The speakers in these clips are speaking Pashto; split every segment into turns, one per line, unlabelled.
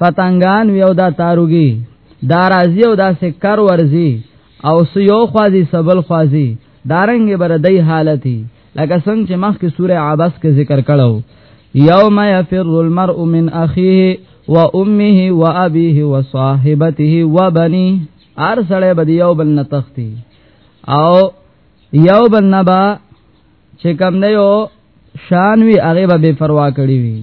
پتنګان وی او دا تاروګي دا رازي او دا سکر ورزي او سيو خوازي سبل خوازي دارنګ بر دای حالتي لکه څنګه چې مخکې سوره عبس کې ذکر کړو یوم یفر المرء من اخیه و امه و ابیه و صاحبته و بنی ار سړی بدی یو بل نتختی او یو بل نبا چې کم نه یو شان وی هغه به پروا کړی وی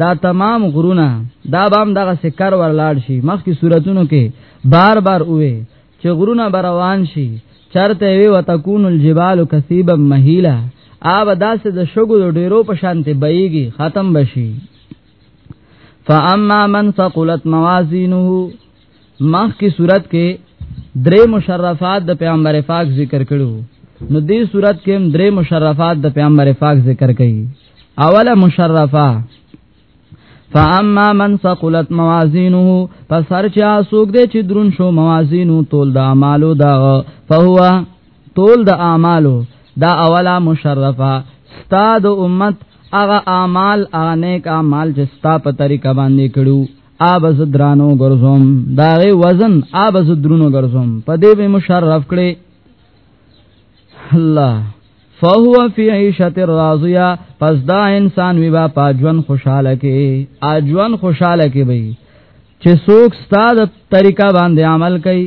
دا تمام غرونه دا بام دغه سکر ورلاړ شي مخکې صورتونو کې بار بار وې چې غرونه بروان شي چرته وی وتكون الجبال كثيبا مهيلا آب داسې د شګو ډیرو په شانته بېږي ختم بشي فاما من ثقلت موازینه مخ کی صورت کې درې مشرفات د پیغمبر پاک ذکر کړو نو دې صورت کې درې مشرفات د پیغمبر پاک ذکر کړي اوله مشرفه فاما من ثقلت موازینه پس هر چا سوق دې چې درون شو موازینو تول د اعمالو دا فهو تول د اعمالو دا اوله مشرفه استاد امت هغه اعمال هغه نیک اعمال چې ستا په طریقه باندې کړو آبز درانو ګرځوم دا غي وزن آبز درونو ګرځوم په دې به مشرف کړي الله فهو فی عیشت راضیه پس دا انسان وی با پاجوان خوشاله کې اجوان خوشاله کې وي چې څوک ستاد طریقہ باندې عمل کوي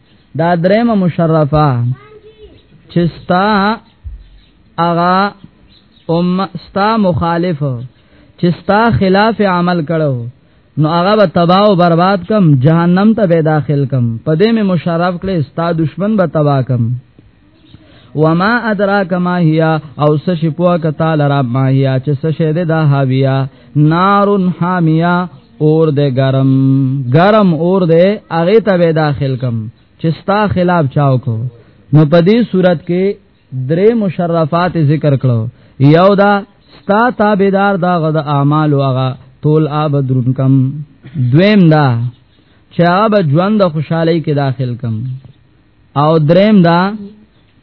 دا درېم مشرفه چې ستا اغا ام ستا مخالف چې ستا خلاف عمل کړو نو هغه به تباہ او برباد کم جهنم ته به داخل کم پدې مې مشرف کړې ستا دشمن به تباہ کم وما ادراک ما هي او سش پوا ک تعالی رب ما هي چې سش دې دا حاویه نارن حامیه اور دې گرم گرم اور دې اغه ته به داخل کم چې ستا خلاف چاو کو نو په دې صورت کې درې مشرفات ذکر کړو یو دا ستا تابعدار دا غد اعمال واغه طول آب درون کم دویم دا چې هغه ژوند خوشحالي کې داخل کم او دریم دا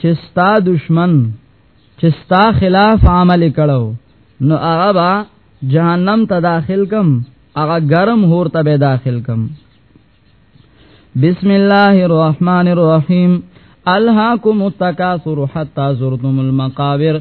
چې ستا دشمن چې ستا خلاف عمل کړو نو هغه با جهنم ته داخل کم هغه گرم هور ته به داخل کم بسم الله الرحمن الرحیم الهاکم التکاثر حتا زرتم المقابر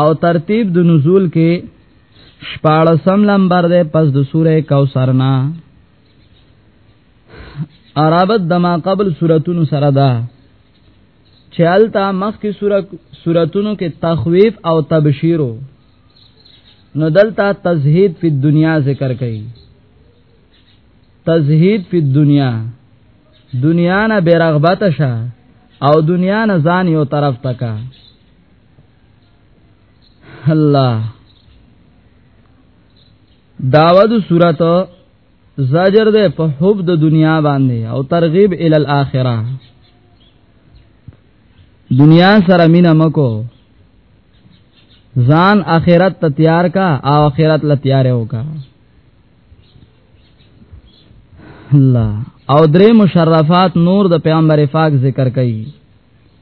او ترتیب د نزول کې شپاړسم لمبر ده پس د سوره کوثر نه عربت دما قبل سوراتونو سره ده چې التا مخ کې سوراتونو کې تخویف او تبشیرو نو دلتا تزهید فی دنیا ذکر کړي تزهید فی دنیا دنیا نه بیرغبت شه او دنیا نه ځان یو طرف تکا الله داود صورت زجر ده په حب د دنیا باندې او ترغیب ال الاخره دنیا سره مینا مکو ځان اخرت ته تیار کا او اخرت لا تیار وکا الله او درې مشرفات نور د پیغمبر پاک ذکر کړي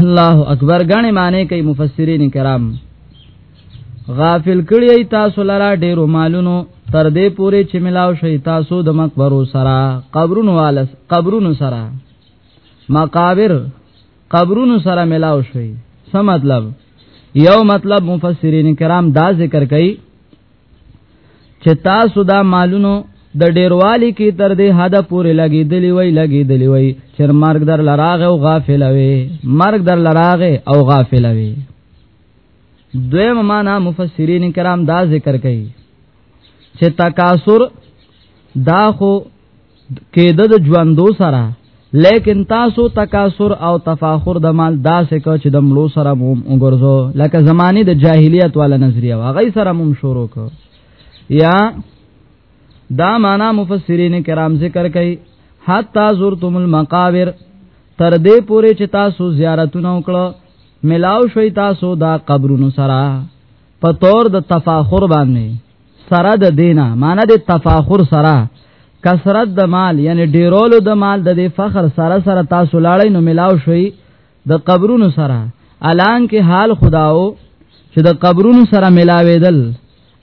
الله اکبر غنی معنی کوي مفسرین کرام غافل کړی تاسو لرا ډیرو مالونو تر دې پوري چې ملاو شي تاسو د مقبرو سره قبرونو والس قبرونو سره مقابر قبرونو سره ملاو شي څه مطلب یو مطلب مفسرین کرام دا ذکر کوي چې تاسو دا مالونو د ډیروالی کې تر دې حد پورې لګېدلی وای لګېدلی وای چې مرګ در لراغه او غافل وي مرګ در لراغه او غافل وي دویم معنا مفسرین کرام دا ذکر کوي چې تکاثر دا خو کېده د ژوندو سره لیکن تاسو تکاثر او تفاخر د مال داسې کو چې د مړو سره موم وګرځو لکه زمانه د جاهلیت والا نظریه واغې سره موم شروع کو یا دا معنا مفسرین کرام ذکر کوي حتا زرتم المقابر تر دې پورې چې تاسو زیارتونه وکړو ملاو شوي تاسو دا قبرونو سره په تور د تفاخر باندې سره د دینا معنی د تفاخر سره کثرت د مال یعنی ډیرولو د مال د فخر سره سره تاسو لاړی نو ملاو شوي د قبرونو سره الان کې حال خداو چې د قبرونو سره ملاوېدل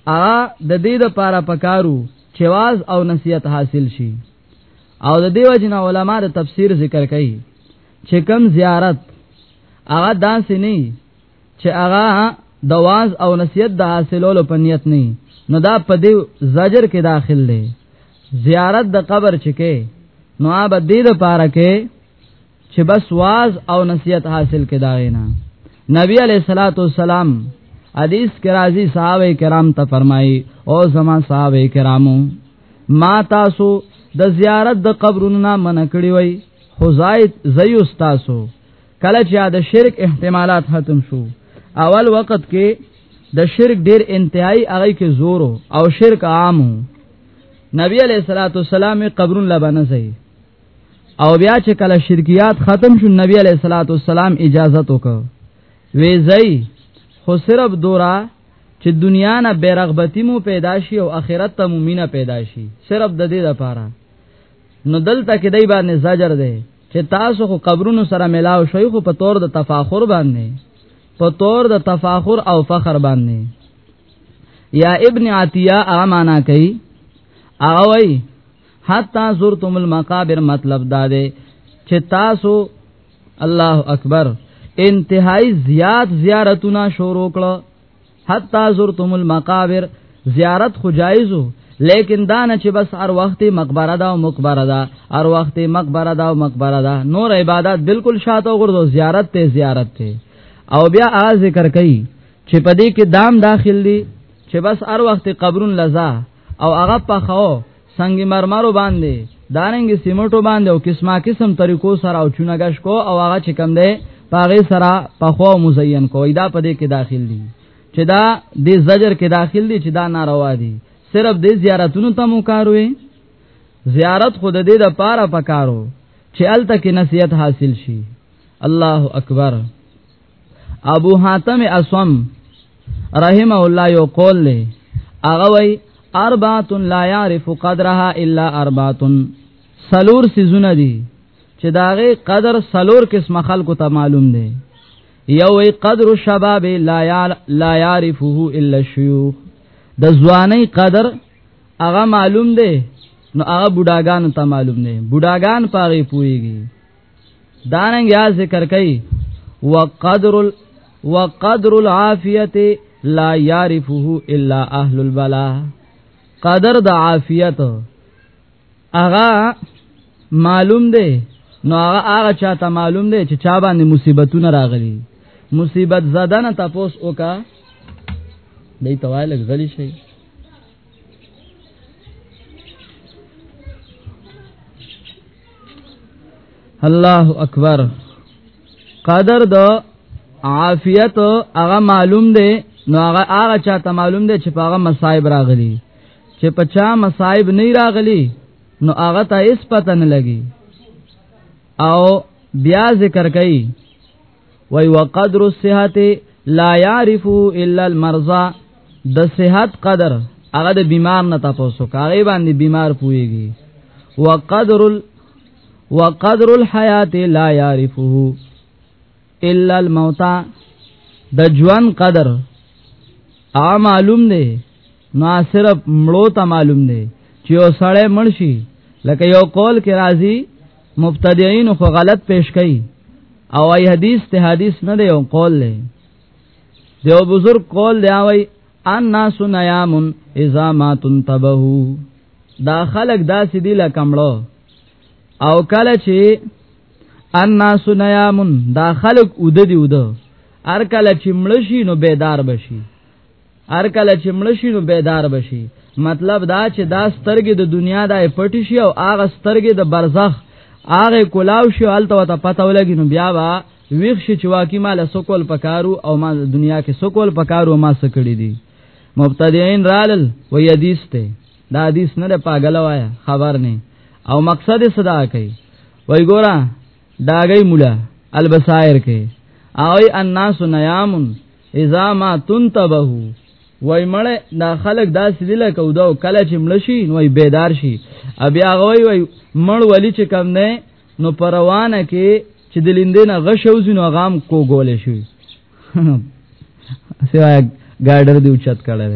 ا د دې د پاره پکارو چې واز او نصیحت حاصل شي او د دیو جن علماء د تفسیر ذکر کوي چې کم زیارت هغه داسې نه چې هغه د واز او نصیحت د حاصلولو په نیت نه نو دا په دې زجر کې داخل دی زیارت د قبر چې کې نو اب دې د پاره کې چې بس واز او نصیحت حاصل کې دا نه نبی علیہ الصلوۃ والسلام حدیث کې راځي صحابه کرام ته فرمایي او زما صحابه کرامو ما تاسو د زیارت د قبرونو نه منع کړی وای خو زاید زیو تاسو کله چې د شرک احتمالات ختم شو اول وخت کې د شرک ډیر انتهایی هغه کې زور او شرک عام نبی علیہ الصلوۃ والسلام قبرون لبنه زئی او بیا چې کله شرکیات ختم شو نبی علیہ الصلوۃ والسلام اجازه وکړه وی زئی خو صرف دورا چې دنیا نه بیرغبتی مو پیدا شي او آخرت ته مو مینه پیدا شي صرف د دې لپاره نو دلته کې دای باندې زجر دی چې تاسو خو قبرونو سره ملاو شوي خو په تور د تفاخر باندې په تور د تفاخر او فخر باندې یا ابن عطیه هغه معنا کوي هغه وای حتا زرتم المقابر مطلب دا دی چې تاسو الله اکبر انتهائی زیات زیارتونه شروع کړو حتا زرتم المقابر زیارت خو جایزو لیکن دا نه چې بس هر وخت مقبره دا او مقبره دا هر وخت مقبره دا او مقبره دا نور عبادت بالکل شاته وګرځو زیارت ته زیارت ته او بیا آ ذکر کوي چې پدې کې دام داخل دي چې بس هر وخت قبرون لزا او هغه په خو سنگ مرمرو باندې دارنګ سیمټو باندې او قسمه قسم طریقو سره او چونګش کو او هغه چې کم دی پاغه سره په خو مزین کوي دا په دې کې داخل دي چې دا د زجر کې داخل دي چې دا ناروا دي صرف د زیارتونو ته مو کاروي زیارت خود دې د پاره پکارو چې الته کې نصیحت حاصل شي الله اکبر ابو حاتم اسوم رحم الله یو قول له هغه وای اربعه لا يعرف قدرها الا اربعه سلور سيزونه دي چې داغه قدر سلور قسم خلکو ته معلوم دي یو وی قدر الشباب لا لا يعرفه الا الشيوخ د ځواني قدر هغه معلوم دي نو هغه بوډاګان ته معلوم دي بوډاګان پاره پويږي دارنګ یا ذکر کوي وقدر ال... وقدر العافیت لا یعرفه الا اهل البلا قدر د عافیت اغا معلوم دی نو هغه هغه چاته معلوم دی چې چا باندې مصیبتونه راغلي مصیبت زدان تاسو وکا دې توایل غلی شي الله اکبر قدر د عافیت هغه معلوم دی نو هغه هغه چاته معلوم دی چې په هغه مصايب راغلي چې په چا مصايب نه راغلي نو هغه ته هیڅ پته نه لګي او بیا ذکر کوي وای وقدر الصحت لا يعرف الا المرضى د صحت قدر هغه د بیمار نه تاسو کاغه باندې بیمار پويږي وقدر ال وقدر الحیات لا يعرفه الا الموت د ژوند قدر ا معلوم دی نو صرف مړو ته معلوم دی چې یو سړی مړ شي لکه یو قول کې راځي مبتدعين خو غلط پیش کوي او ای حدیث ته حدیث نه دی او قول دی دیو بزرگ قول دی او ان ناس نیام اذا ما تنتبهو دا خلق داسې دی لکمړو او کله چې ان ناس نیام دا خلق اود دی اود ار کله چې مړ شي نو بیدار بشي هر کله چې مړ شي نو بیدار بشي مطلب دا چې دا سترګې د دنیا د پټ شي او هغه سترګې د برزخ هغه کولاو شي الته وته پته ولګي نو بیا با ویښ شي چې واقعي مال سکول پکارو او ما دنیا کې سکول پکارو ما سکړي دي مبتدیین رالل و یدیس ته دا حدیث نه پاگل وایا خبر نه او مقصد صدا کوي وای ګورا داګی مولا البصائر کې او الناس نیامن اذا ما تنتبه وای مړه دا خلک دا سدله کو دا کله چې مړ شي نو بیدار شي بیا غوي وای مړ ولی چې کم نه نو پروانه کې چې د لیندې نه غشو زینو غام کو ګول شي سوا ګاډر دی اوچت کړه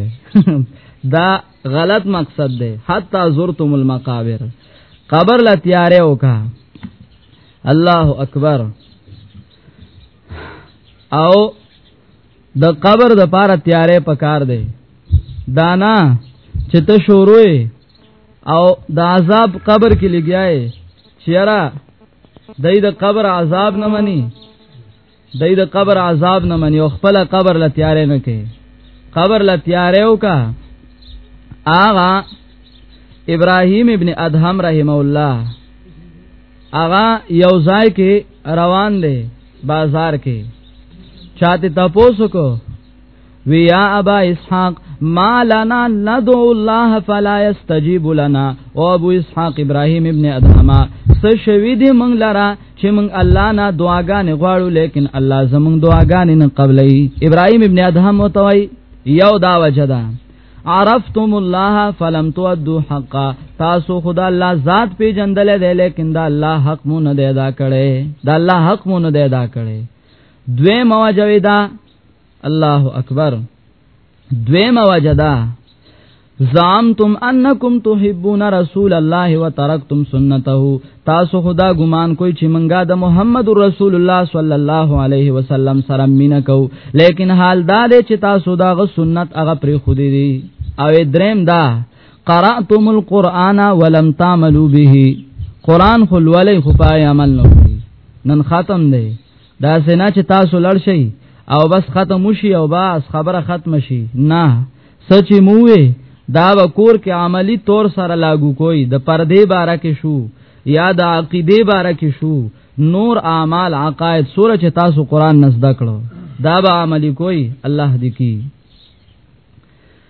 دا غلط مقصد دی حتا زرتم المقابر قبر لا تیارې وکا الله اکبر او د قبر د پاره تیارې پکار دی دانا چې ته شوروي او د عذاب قبر کې لګیاي چیرې دای د قبر عذاب نه مني دای د قبر عذاب نه مني او خپل قبر لا تیارې نه کوي قبر لا تیارې وکا آغا ابراهيم ابن ادهم رحم الله اغا یو ځای کې روان دی بازار کې چاته تاسو کو ویا ابا اسحاق ما لنا ندعو الله فلا يستجيب لنا او ابو اسحاق ابراهيم ابن ادهم څه شوی دی مونږ لرا چې مونږ الله نه دعاګانې غواړو لیکن الله زمونږ دعاګانې نه قبلې ابراهيم ابن ادهم وتوي یو دا وجدا عرفتم الله فلم تؤدوا حقا تاسو خدا الله ذات په جندل دی لیکن دا الله حق مون نه ادا کړي دا الله حق مون نه ادا کړي دوی مواجویدا الله اکبر دوی مواجدا زعمتم انکم تحبون رسول الله وترکتم سنته تاسو خدا ګمان کوئی چې منګه د محمد رسول الله صلی الله علیه وسلم سره مینا کو لیکن حال دا دی چې تاسو دا غ سنت هغه پر خو دی او دریم دا قراتم القرآن ولم تعملوا به قران خلولې خو پای عمل نه نن ختم دی دا سینا چې تاسو لړ شي او بس ختم شي او بس خبره ختم شي نه سچ مووي دا وکور کې عملی طور سره لاگو کوي د پردې باره کې شو یا د عقیده باره کې شو نور اعمال عقاید سوره چې تاسو قران نزد کړو دا به عملی کوي الله دې کی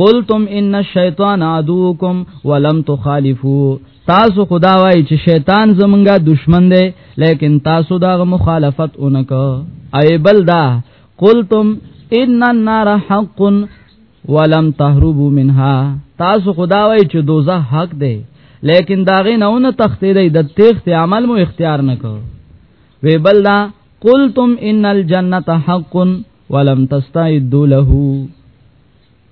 قلتم ان الشیطان عدوکم ولم تخالفو تاسو خدا وای چې شیطان زمونږه دشمن دی لیکن تاسو دا مخالفت اونکه ای بل دا قلتم ان النار حق ولم تهربوا منها تاسو خدا وای چې دوزه حق دی لیکن داغه نه اون تختی دی د تخت عمل مو اختیار نکو وی بل دا قلتم ان الجنه حق ولم تستعدوا له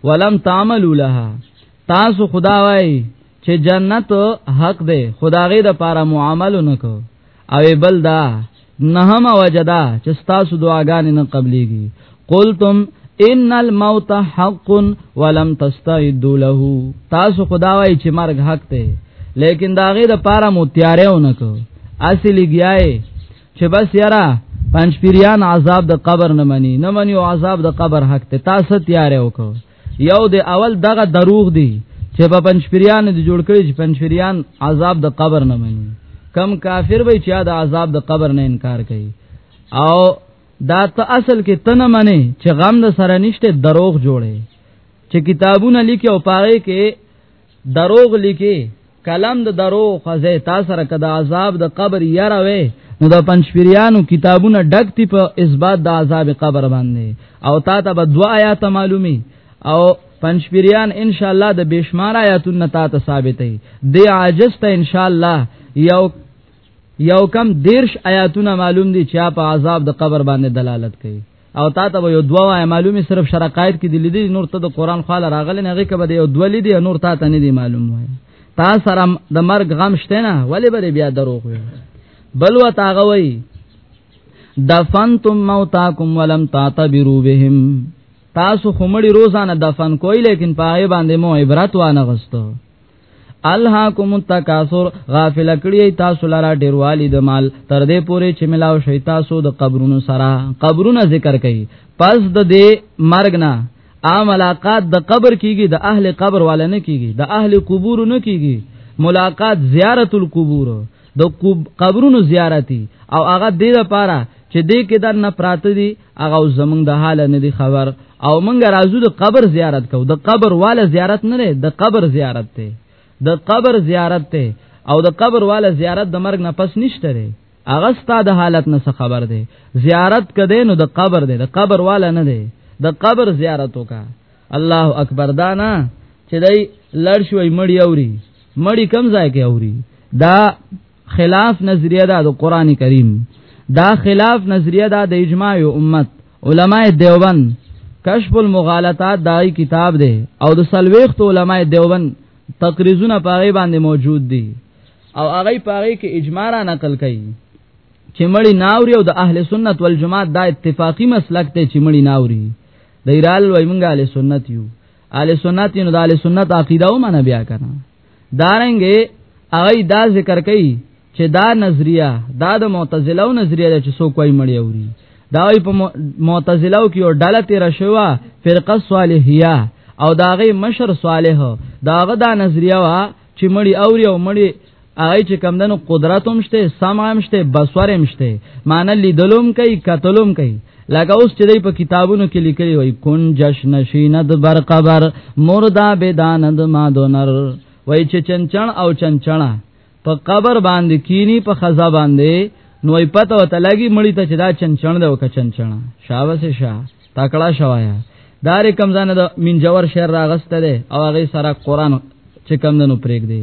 ولم تعملوا لها تاسو خدا وای چې جنت حق ده خدای د پاره معاملو نکو او بل دا نهم وجدا چې تاسو دعاګانې نه قبليږي قلتم ان الموت حق ولم تستعدوا له تاسو خدا وای چې مرګ حق ده لیکن داغه د پاره مو تیارې ونکو اصلي گیاي چې بس یاره پنځ پیریان عذاب د قبر نه مني نه مني او عذاب د قبر حق ته تاسو تیار وکړو یو د اول دغه دروغ دی چې په پنځ پیریان د جوړ کړی چې پنځ پیریان عذاب د قبر نه مني کم کافر وي چې د عذاب د قبر نه انکار کوي او دا ته اصل کې تنه منی چې غم د سره نشته دروغ جوړي چې کتابونه لیکي او پاره کې دروغ لیکي کلم د درو خزه تا سره کده عذاب د قبر یاره وې نو د پنځپیرانو کتابونه ډکتی په اثبات د عذاب قبر باندې او تا ته به دوا آیات معلومي او پنځپیران ان شاء الله د بشمار آیاتونه تا ته ثابتې دی عاجز ته ان شاء الله یو یو کم دیرش آیاتونه معلوم دي چې په عذاب د قبر باندې دلالت کوي او تا ته یو دوا وای معلومه صرف شرقایت کې دی لیدې نور ته د قران خال راغلی نه غي کبه یو دوا لیدې نور تا ته نه دی معلوم وای تا سره د مرګ غم شته نه ولې بری بیا دروغ وي بل و تا غوي دفنتم موتاکم ولم تعتبروا بهم تاسو خمړي روزانه دفن کوئ لیکن پای باندې مو عبرت وانه غستو الهاکم التکاثر غافل کړی تاسو لاره ډیروالی د مال تر دې پوري چې ملاو شي تاسو د قبرونو سره قبرونه ذکر کړي پس د دې مرګ نه عام ملاقات د قبر کیږي د اهل قبر والا نه کیږي د اهل قبور نه کیږي ملاقات زیارت القبور د قبرونو زیارتي او هغه دې لپاره چې دې کې د نه پراته دي هغه زمونږ د حال نه دی خبر او مونږ راځو د قبر زیارت کو د قبر والا زیارت نه دی د قبر زیارت ته د قبر زیارت ته او د قبر والا زیارت د مرګ نه پس نشته دی هغه ستا د حالت نه خبر دی زیارت کده نو د قبر دی د قبر والا نه دی د قبر زیارت وکا الله اکبر دانا چې دای لړ شوی مړی اوري مړی کم ځای کې اوري دا خلاف نظریه ده د قران کریم دا خلاف نظریه ده د اجماع امت علماء دیوبند کشف المغالطات دای کتاب دی او د سلويخت علماء دیوبند تقریزونه پاره باندې موجود دي او هغه پاره کې اجماع را نقل کړي چې مړی ناوري او د اهل سنت والجماعت دا اتفاقی مسلک ته چې مړی ناوري د ایرال وای مونږه اهل سنت یو اهل سنت نو د اهل سنت عقیده ومنه بیا کنه دارنګه هغه دا ذکر کوي چې دا نظریه دا د معتزله او نظریه چې څوک وایي مړی اوري دا وی په معتزله کې یو ډله تیر شوه فرقه صالحیه او داغه مشر صالح داغه دا نظریه وا چې مړی اوري او مړی هغه چې کم دنو قدرت هم شته سمع هم شته بصور هم شته معنی لیدلوم کوي قتلوم کوي لکه اوس چې دی په کتابونو کې لیکلی وای کون جش نشین د بر قبر مردا بدان د ما دونر وای چې چنچن او چنچنا په قبر باندې کینی په خزا باندې نوې پته وته لګي مړی ته چې دا چنچن دی او که چنچنا شاوه سه شا تکړه شوایا دار کم ځان د منجور شهر راغسته ده او هغه سره قران چې کم دنو پرېګ دی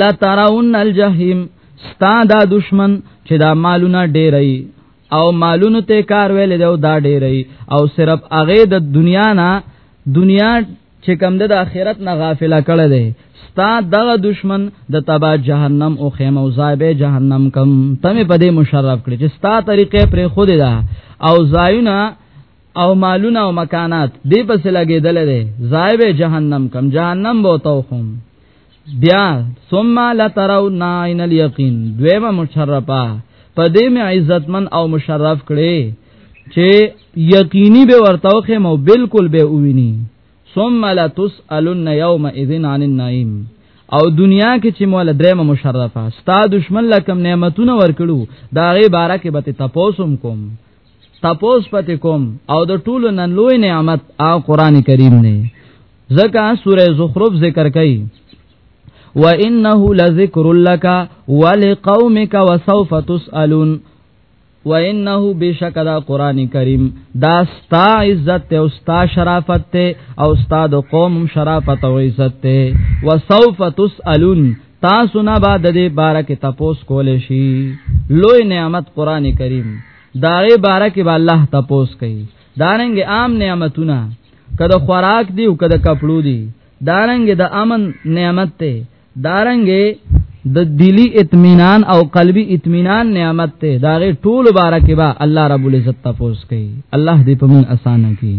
لا ترون الجحیم ستا دا دشمن چې دا مالونه ډېرای او مالونو ته کار ویل دا دا ډېرای او صرف هغه د دنیا نه دنیا چې کم د آخرت نه غافله کړه ده ستا دغه دشمن د تبا جهنم او خیمه او زایبه جهنم کم تمه په دې مشرف کړي چې ستا طریقې پر خود ده او زایونه او مالونه او مکانات دې پس لګېدل ده زایبه جهنم کم جهنم بو توخم بیا ثم لترون عین الیقین دویمه مشرفه په دې مې عزتمن او مشرف کړي چې یقیني به ورته خو مو بالکل به وویني ثم لتسالن یوم اذن عن النعیم او دنیا کې چې مولا درېمه مشرفه ستا دشمن لکم نعمتونه ورکړو دا غي بارکه به تاسو کوم تپوس پته کوم او د ټولو نن لوی نعمت او قران کریم نه زکه سوره زخرف ذکر کړي و انه لذکر لك ولقومك وسوف تسالون و انه بشک دا قران کریم دا ستا عزت او ستا شرافت ته او ستا د قوم شرافت او عزت ته و سوف تسالون تاسو نه بعد دې بارک تپوس کول شي لوی نعمت قران کریم دا غي بارک به الله تپوس کوي دارنګ عام نعمتونه کده خوراک دی او کده کپړو دی دارنګ د دا امن نعمت ته دارنګ د دا دلی اطمینان او قلبی اطمینان نعمت ته دا غي ټول بارک به الله رب العزت تپوس کوي الله دې په من اسانه کوي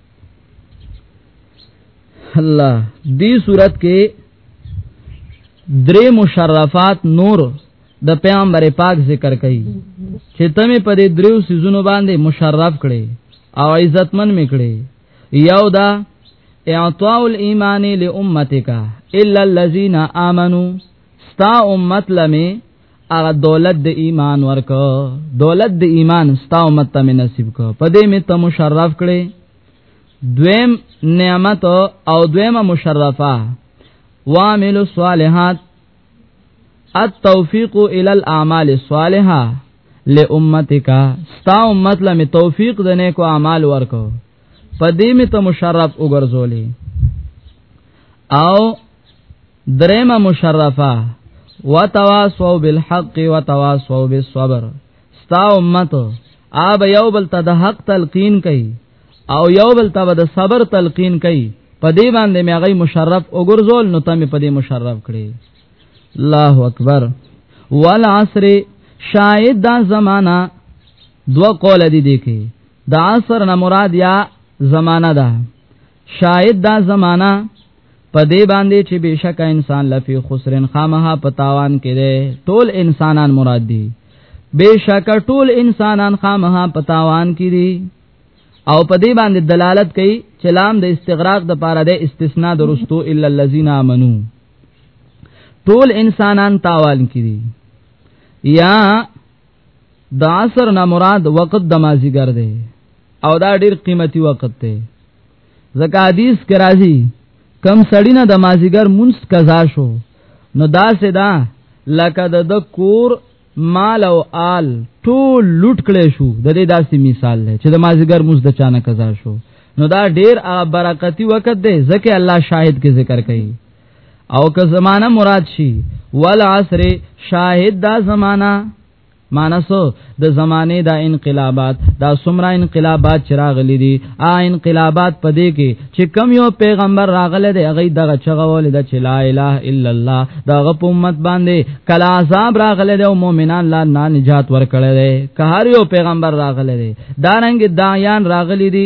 الله دې صورت کې درې مشرفات نور د پیغمبر پاک ذکر کړي چې تمه په دې دریو سيزونو باندې مشرف کړي او عزتمن میکړي یو دا اعطاء الايمان لامتک الا الذين امنوا ستا امت لمه هغه دولت د ایمان ورک دولت د ایمان ستا امت ته نصیب کو پدې می ته مشرف کړي دویم نعمت او دویمه مشرفه وامل الصالحات التوفیق الى الاعمال الصالحه لامتک ستا امت لمه توفیق د نیکو اعمال ورکو پدې می ته مشرف وګرځولې او دریمه مشرفه وتواصوا بالحق وتواصوا بالصبر ستا امت آب یو بل ته د حق تلقین کوي او یو بل ته د صبر تلقین کوي په دې باندې مې هغه مشرف وګرځول نو ته مې په دې مشرف کړې الله اکبر والعصر شاید دا زمانہ دو قول دي دي کې دا عصر نه مراد یا زمانہ ده شاید دا زمانہ په دې باندې چې بشک انسان لفی خسرن خامها پتاوان کړي ټول انسانان مراد دي بشک ټول انسانان خامها پتاوان کړي او په دې باندې دلالت کوي چې لام د استغراق د پاره د استثناء درستو الا الذين امنو ټول انسانان تاوان کړي یا د عصر نه مراد وقت د مازیګر دی او دا ډیر قیمتي وقت دی ځکه حدیث کې راځي کم سړی نه د مازیګر منست قضا شو نو دا سدا لکه د کور مال او آل ټول لوټ کړي شو د دې داسې مثال دی چې د مازیګر منست د چانه قضا شو نو دا ډیر برکتی وخت دی ځکه الله شاهد کې ذکر کوي او که زمانہ مراد شي والعصر شاهد دا زمانہ مانسو د زمانه دا انقلابات دا سمرا انقلابات چې راغلي دي آ انقلابات پدې کې چې کم یو پیغمبر راغله دی هغه دغه چغول د چې لا اله الا الله دا غپ امت باندې کلا عذاب راغله دی او مؤمنان لا نه نجات ورکړي دی که هر یو پیغمبر راغله دی دارنګ دایان راغلي دي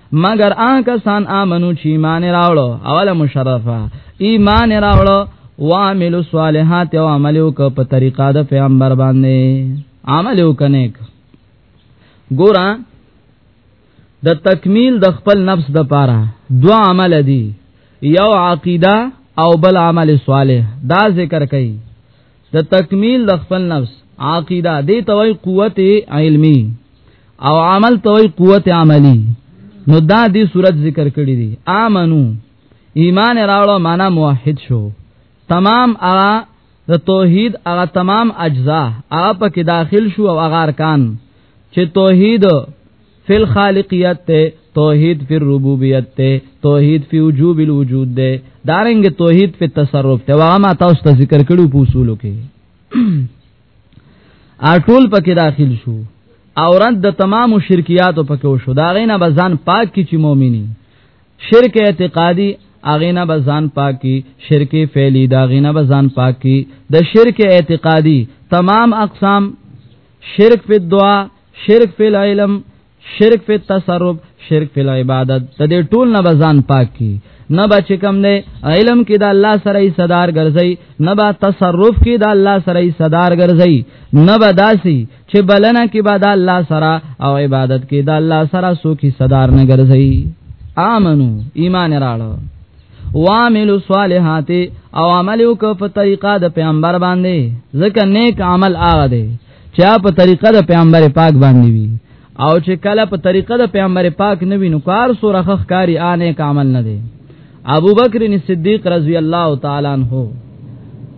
مگر آن کسان آمنو چی ایمان راوړو اوله مشرفه ایمان راوړو وعملو صالحات او عمل وک په طریقه د پیغمبر باندې عمل وک نیک ګورا د تکمیل د خپل نفس د پاره دو عمل دی یو عقیده او بل عمل صالح دا ذکر کئ د تکمیل د خپل نفس عقیده دې توي قوت علمی او عمل توي قوت عملی نو دا دې صورت ذکر کړی دي امنو ایمان راوړو معنا موحد شو تمام هغه د توحید هغه تمام اجزا هغه پکې داخل شو او هغه ارکان چې توحید فی الخالقیت ته توحید فی الربوبیت ته توحید فی وجوب الوجود ده دارنګ توحید فی تصرف ته هغه ما تاسو ته ذکر کړو په اصولو کې اټول پکې داخل شو او رد د تمام شرکیات پکې وشو دا غینه بزان پاک کی چې مؤمنی شرک اعتقادی اغینا بزان پاکی شرک فعلی دا غینا بزان پاکی د شرک اعتقادی تمام اقسام شرک په دعا شرک فی العلم شرک فی التصرف شرک فی العبادت د دې ټول نه بزان پاک کی نه با چې کم دی علم کې د الله سره ای صدر ګرځي نه با تصرف کې د الله سره ای صدر ګرځي نه با داسي چې بلنه کې با د الله سره او عبادت کې د الله سره سو کې صدر نه ګرځي امنو ایمان راړو واملو صالحات او عمل وکړه په طریقه د پیغمبر باندې ځکه نیک عمل هغه دی چې په طریقه د پیغمبر پاک باندې وي او چې کله په طریقه د پیغمبر پاک نه وینو کار سورخ کاری آنه کامل نه دی ابو بکر صدیق رضی الله تعالی عنہ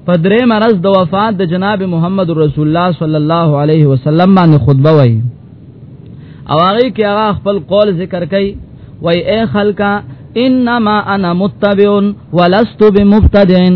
په درې مرز د وفات د جناب محمد رسول الله صلی الله علیه وسلم باندې خطبه وایي او هغه کې هغه خپل قول ذکر کوي وای اے خلکا انما انا متبعون ولست بمبتدعين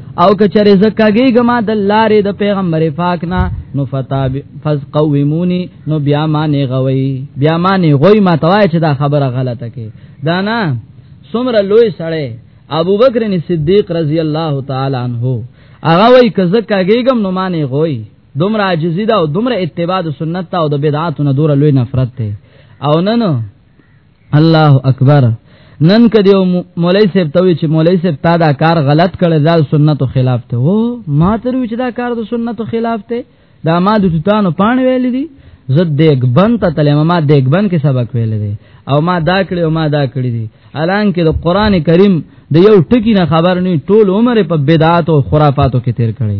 او کچره زکاګي ګما د لارې د پیغمبر پاک نه نو فتاب فز قومونی نو بیا ما نه غوي بیا ما نه غوي ما توای چې دا خبره غلطه کې دا نه سمره لوی سړی ابو بکر صدیق رضی الله تعالی عنہ هغه وای کزه کاګیګم نو معنی غوي دومره عاجزی دا او دومره اتباع د سنت او د بدعاتو نه دوره لوی نفرت ته او نه نو الله اکبر نن کدی مولای صاحب ته چې مولای صاحب تا دا کار غلط کړی دا سنتو خلاف ته وو ما تر وچ دا کار د سنتو خلاف ته دا ما د توتانو پان ویل دي زه دیګبن ته تلم ما دیګبن کې سبق ویل دي او ما دا کړی او ما دا کړی دي الان کې د قران کریم د یو ټکی نه خبر نه ټول عمر په بدعات او خرافاتو کې تیر کړی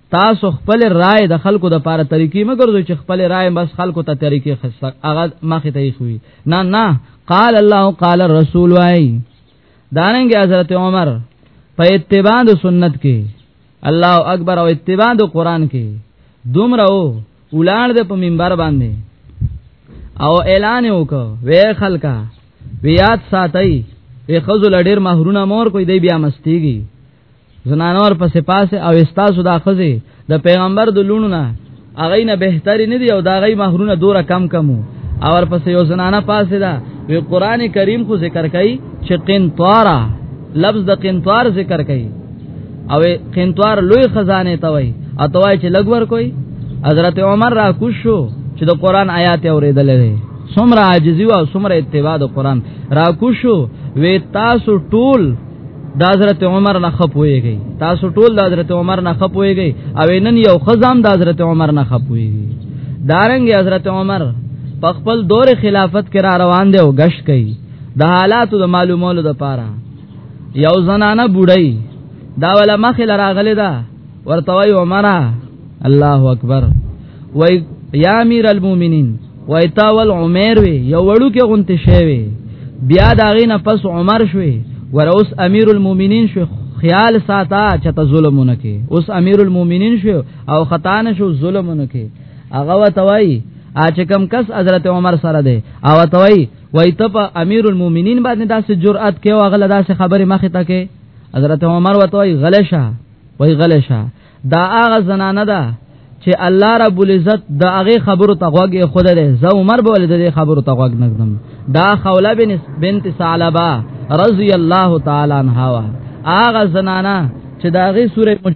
تاسو خپل رائے د خلکو د پاره طریقې مګرځو چې خپل رائے بس خلکو ته طریقې خسته هغه مخه ته خوي نه نه قال الله قال الرسول وای دانګ حضرت عمر په اتباع د سنت کې الله اکبر او اتباع د قران کې دومره او ولان د په منبر باندې او اعلان وکړ وې خلکا ویات ساتي وې خزل ډیر مہرونه مور کوي دی بیا مستیږي زنانور په سپاسه او استاسو دا خزه د پیغمبر د لونو نه اغه نه بهتري نه دی او دا غي مہرونه دوره کم کمو او پس یو زنانه پاسه دا وی قران کریم خو ذکر کوي چې قنطارا لفظ د قنطار ذکر کوي او قنطار لوی خزانه ته وای اتوای چې لګور کوي حضرت عمر را کوشو چې د قران آیات اوریدل لري سمره عاجزی او سمره اتباع د قران را کوشو وی تاسو ټول د حضرت عمر نه خپويږي تاسو ټول د حضرت عمر نه خپويږي او نن یو خزام د حضرت عمر نه خپويږي دارنګ حضرت عمر په خپل دور خلافت کې را روان دی او گشت کوي د حالاتو د معلومولو لپاره یو زنانه بوډۍ دا ولا مخې لراغله ده ورته وای عمره الله اکبر وای یا امیر المؤمنین وای تا ول عمر وی یو وړو کې غونته شوی بیا دا غینه پس عمر شوی ور اوس امیر المؤمنین شو خیال ساته چته ظلمونه کې اوس امیر المؤمنین شو او خطا نه شو ظلمونه کې هغه وتوي اچ کم کس حضرت عمر سره دی او وتوي وای ته په امیر المؤمنین باندې داسې جرأت کې او غل داسې خبره مخه تکې حضرت عمر وتوي غلشه وای غلی شه دا هغه زنانه ده چې الله رب العزت د هغه خبرو ته غوږی خود لري زه عمر به ولې د خبرو ته غوږ نګدم دا خوله بن بنت ثعلبه رضی الله تعالی عنها وا هغه زنانه چې دا هغه سوره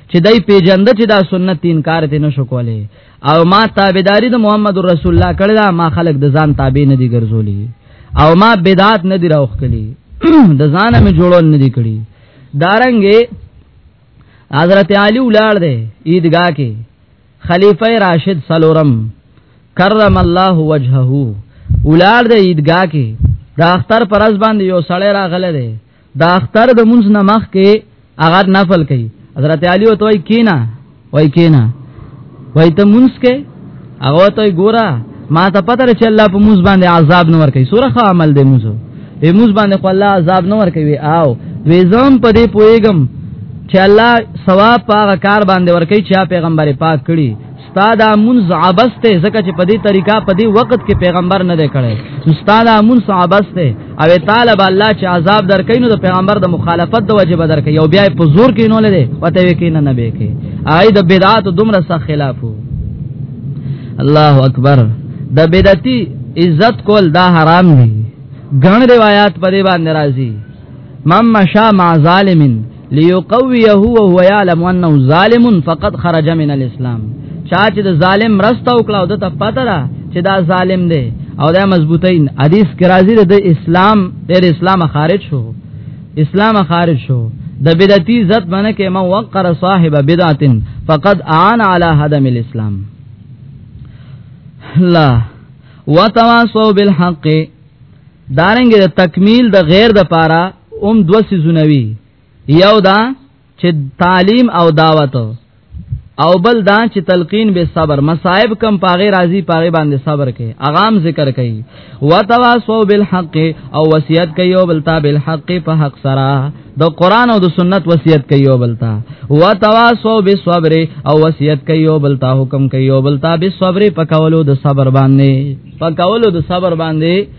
چې دای پیجند چې دا سنت انکار ته نشو کولی او ما تابعداري د محمد رسول الله کړل ما خلق د ځان تابع نه دي ګرځولي او ما بدعت نه دي راوخ کړي د ځان مې جوړول نه دي کړي دارنګې حضرت علی ولار دے عیدگاہ کې خلیفہ راشد سلورم کرم الله وجهه ولار دے عیدگاہ کې دا اختر پر ځبان یو سړی راغله دی دا اختر د مونږ نه مخ کې هغه نفل کوي حضرت علی وته وای کینا وای کینا وای ته مونږ کې هغه ته ګورا ما ته پته لري چې الله په مونږ باندې عذاب نه ور کوي سوره عمل دې مونږ به مونږ باندې خو الله عذاب نه ور کوي او وې زم په دې پويګم چې الله ثواب پاغه کار باندې ورکړي چې پیغمبر پاک کړي ستا دا منز عبس ته ځکه چې په دې طریقه په دې وخت کې پیغمبر نه دی کړی ستا دا منز عبس ته او طالب الله چې عذاب درکې نو د پیغمبر د مخالفت د وجه بدر کوي او بیا په زور کې نه لده پته وی کې نه نه به کې آی د بدعات دومره سخت خلافو الله اکبر د بدعتي عزت کول دا حرام دی ګڼ روایت په دې باندې راځي مم مشا مع ظالمین ليقويه وهو يعلم انه ظالم فقد خرج من الاسلام چا چې د ظالم رستا وکړه او د تپاته را چې دا ظالم دی او دا مضبوطین حدیث کې راځي د اسلام د اسلام خارج شو اسلام خارج شو د بدعتي عزت باندې کې ما وقر صاحب بدعتن فقد اعان على هدم الاسلام لا وتواصوا بالحق دارنګ د تکمیل د غیر د پاره اوم دو سيزونه وي یو دا چې تعلیم او دعوت او بل دا چې تلقین به صبر مصائب کم پاغه راضی پاغه باندې صبر کوي اغام ذکر کوي وتواصو بالحق او وصیت کوي او بلتا بالحق په حق سره د قران او د سنت وصیت کوي او بلتا وتواصو بالصبر او وصیت کوي او بلتا حکم کوي او بلتا بالصبر په کولو د صبر باندې په کولو د صبر باندې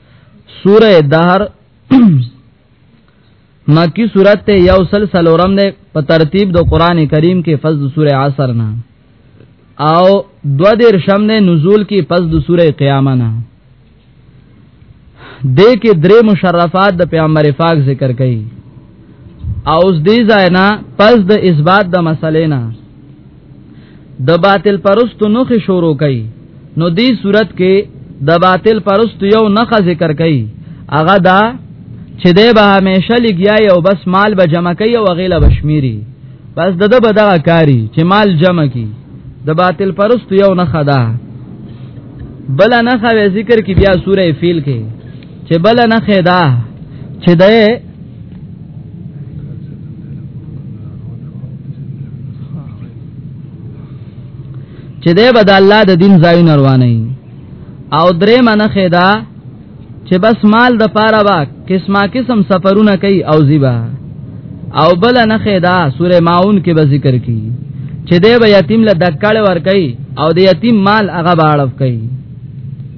سوره دهر مکی صورت ته یو سلسله ورم ده په ترتیب د قران کریم کې فز د سوره عصر نه او دو دیر شم نه نزول کې پس د سوره قیامه نه د کې درې مشرفات د پیغمبر پاک ذکر کړي او اوس دې ځای نه پس د اثبات د مسلې نه د باطل پرستو نوخه شروع کړي نو دې صورت کې د باطل پرستو یو نخه ذکر کړي هغه دا چې دې به همیشه لګیا یو بس مال به جمع کوي او غیله بشمیري بس دغه به دغه کاری چې مال جمع کی د باطل پرستو یو نخه ده بل نخه ذکر کی بیا سوره فیل کې چې بل نه خیدا چې د چې د بد الله د دین ځای نروانه او درې منه خیدا چې بس مال د پاره با قسمه قسم سفرونه کوي او زیبا او بل نه خیدا سوره ماون کې به ذکر کی چې د یتیم له دکړ ور کوي او د یتیم مال هغه باړف کوي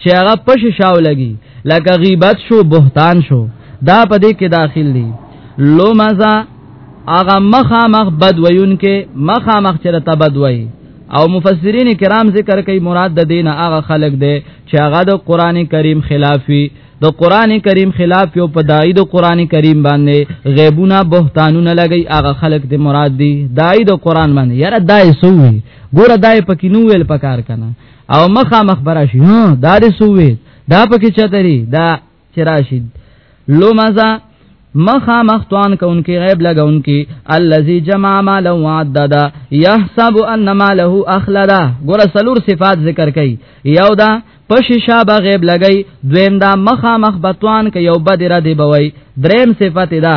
چې هغه پش شاو لګي لکه غیبت شو بهتان شو دا په دې کې داخل دي لو مزا هغه مخا مخ بد ویون کې مخا مخ چر ته بد وای او مفسرین کرام ذکر کوي مراد د دین هغه خلق دی چې هغه د قران کریم خلاف وي د قران کریم خلاف یو په دای د قران کریم باندې غیبونه بهتانونه لګي هغه خلق د مراد دی دای د قران باندې یاره دای سووي ګوره دای پکې نو ویل پکار کنه او مخه مخ براشي ها دا دې سوې دا پکې چتري دا چراشي لو مزه مخا مختوان کونکي غیب لګونکي الذي جمع مال وعدد يحسب ان ماله اخلد ګور سلور صفات ذکر کړي یو دا پشی شابه غیب لګی دویم دا مخا مخ بتوان کې یو بدره دی بوي دریم صفت دا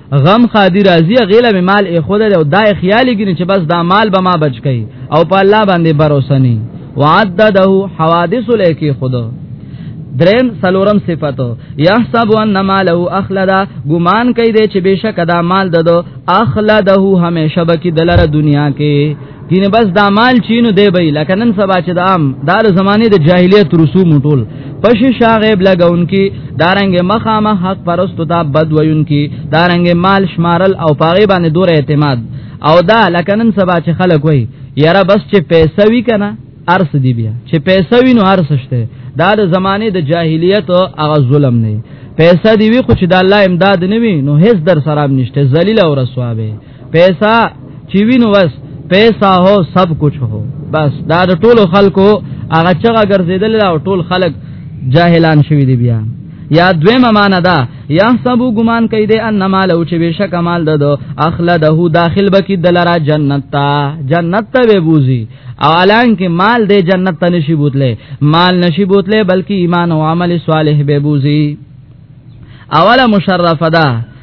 غم خادی راضی غیله می مال ای خود او دا خیال کینی چې بس دا مال به ما بچ کئ او په الله باندې باور وسنی وعدده حوادث لکی خود دریم سلورم صفت یحسب ان ماله اخلدا ګمان کوي چې بشک دا مال ددو اخلده همیشه بکی دلره دنیا کې کینه بس دا مال چینو دی به لکه نن سبا چې د عام دار زمانه د جاهلیت رسوم ټول پش شاغب لګون کی دارنګ مخامه حق پرستو ته بد ویون کی دارنګ مال شمارل او پاغه باندې دور اعتماد او دا لکه نن سبا چې خلک وای یاره بس چې پیسې وی کنه ارس دی بیا چې پیسې وی نو ارس شته دا د زمانه د جاهلیت او هغه ظلم نه پیسې دی وی خو چې د الله امداد نه وی نو هیڅ در سره نشته ذلیل او رسوا به پیسا چې وینو بس پیسا هو سب کچھ هو بس دا د ټولو خلکو هغه چغه ګرځیدل او ټول خلک جاهلان شوی دی بیا یا دویمه معنا دا یا سبو ګمان کوي د ان مال او چې بشک مال ددو اخلده داخل بکی دلرا جنت تا جنت ته به بوزي او الان کې مال دې جنت ته نشي بوتله مال نشي بوتله بلکې ایمان او عمل صالح به بوزي اوله مشرفه ده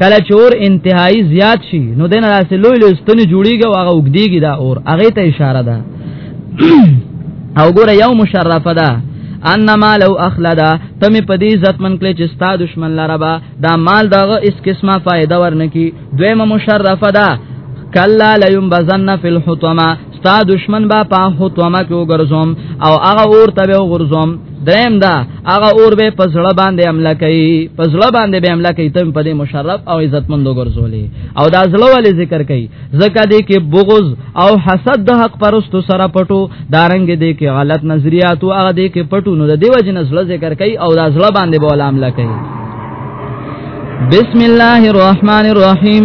کله چور انتهایی زیات شي نو دین راځي لوی لوی ستنې جوړیږي او هغه وګدیږي دا اور هغه ته اشاره ده او ګوره یو مشرفه ده انما لو اخلدا تم پدی عزت من کله چې ستا دشمن لربا دا مال دغه اس قسمه فائدہ ورنکی دویمه مشرفه ده کلا لیم بزن فی الحطمه ستا دشمن با په هوتوما کې وګرځوم او هغه اور ته به وګرځوم دریم دا هغه اور به پزړه باندې عمل کوي پزړه باندې به عمل کوي تم په دې مشرف او عزتمند وګرځولې او دا زړه ولې ذکر کوي زکه دې کې بغض او حسد د حق پرستو سره پټو دارنګ دې کې غلط نظریات او هغه دې کې پټو نو د دې وجه نسل ذکر کوي او دا زړه باندې به عمل کوي بسم الله الرحمن الرحیم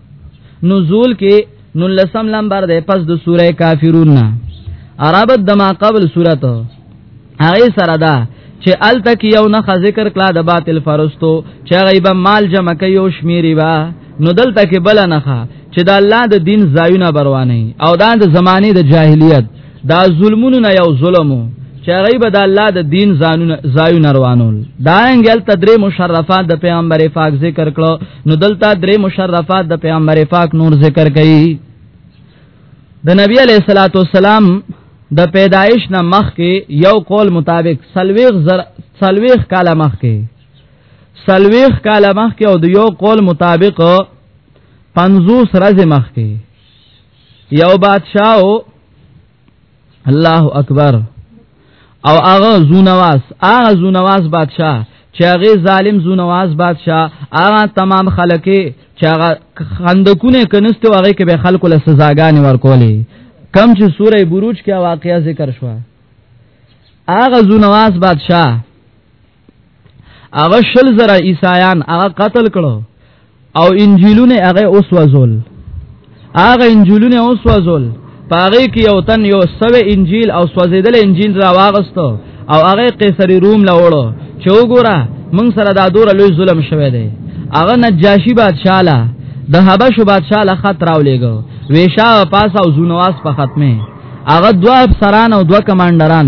نزول کې نو لسم لمبر ده پس د سوره کافرون عربت دما قبل سورته هغه سره ده چې ال تک یو نه ذکر کلا د باطل فرستو چې غیب مال جمع کوي او شمیري با نو دل تک بل نه ښه چې د الله د دین زایونه بروانه او دا د زمانه د جاهلیت دا ظلمونو نه یو ظلمو چې هغه به د الله د دین ځانونه ځایونه روانول دا انګل تدری مشرفات د پیغمبر پاک ذکر کړو نو دلته درې مشرفات د پیغمبر پاک نور ذکر کړي د نبی علیہ الصلوۃ والسلام د پیدایش نه مخکې یو قول مطابق سلويخ زر سلويخ کاله مخکې سلويخ کاله مخکې او د یو قول مطابق 50 ورځې مخکې یو بادشاہ الله اکبر او هغه زونواس هغه زونواس بادشاہ چې هغه ظالم زونواس بادشاہ هغه تمام خلکه چې هغه خندقونه کنيسته هغه کې به خلکو له سزاګانې ورکولې کم چې سوره بروج کې واقعیا ذکر شو هغه زونواس بادشاہ هغه شل زره عیسایان هغه قتل کړو او انجیلونه هغه اوس وزول هغه انجیلونه اوس وزول پاره کې یو تن یو سوي انجیل او سوزیدل انجیل را واغستو او هغه قیصری روم لوړو چې وګوره مونږ سره دا دور لوی ظلم شوه دی هغه نجاشی بادشاہ لا د حبش بادشاہ لا خط راولېګو ویشا پاس او زونواس په ختمه هغه دوه افسران او دوه کمانډران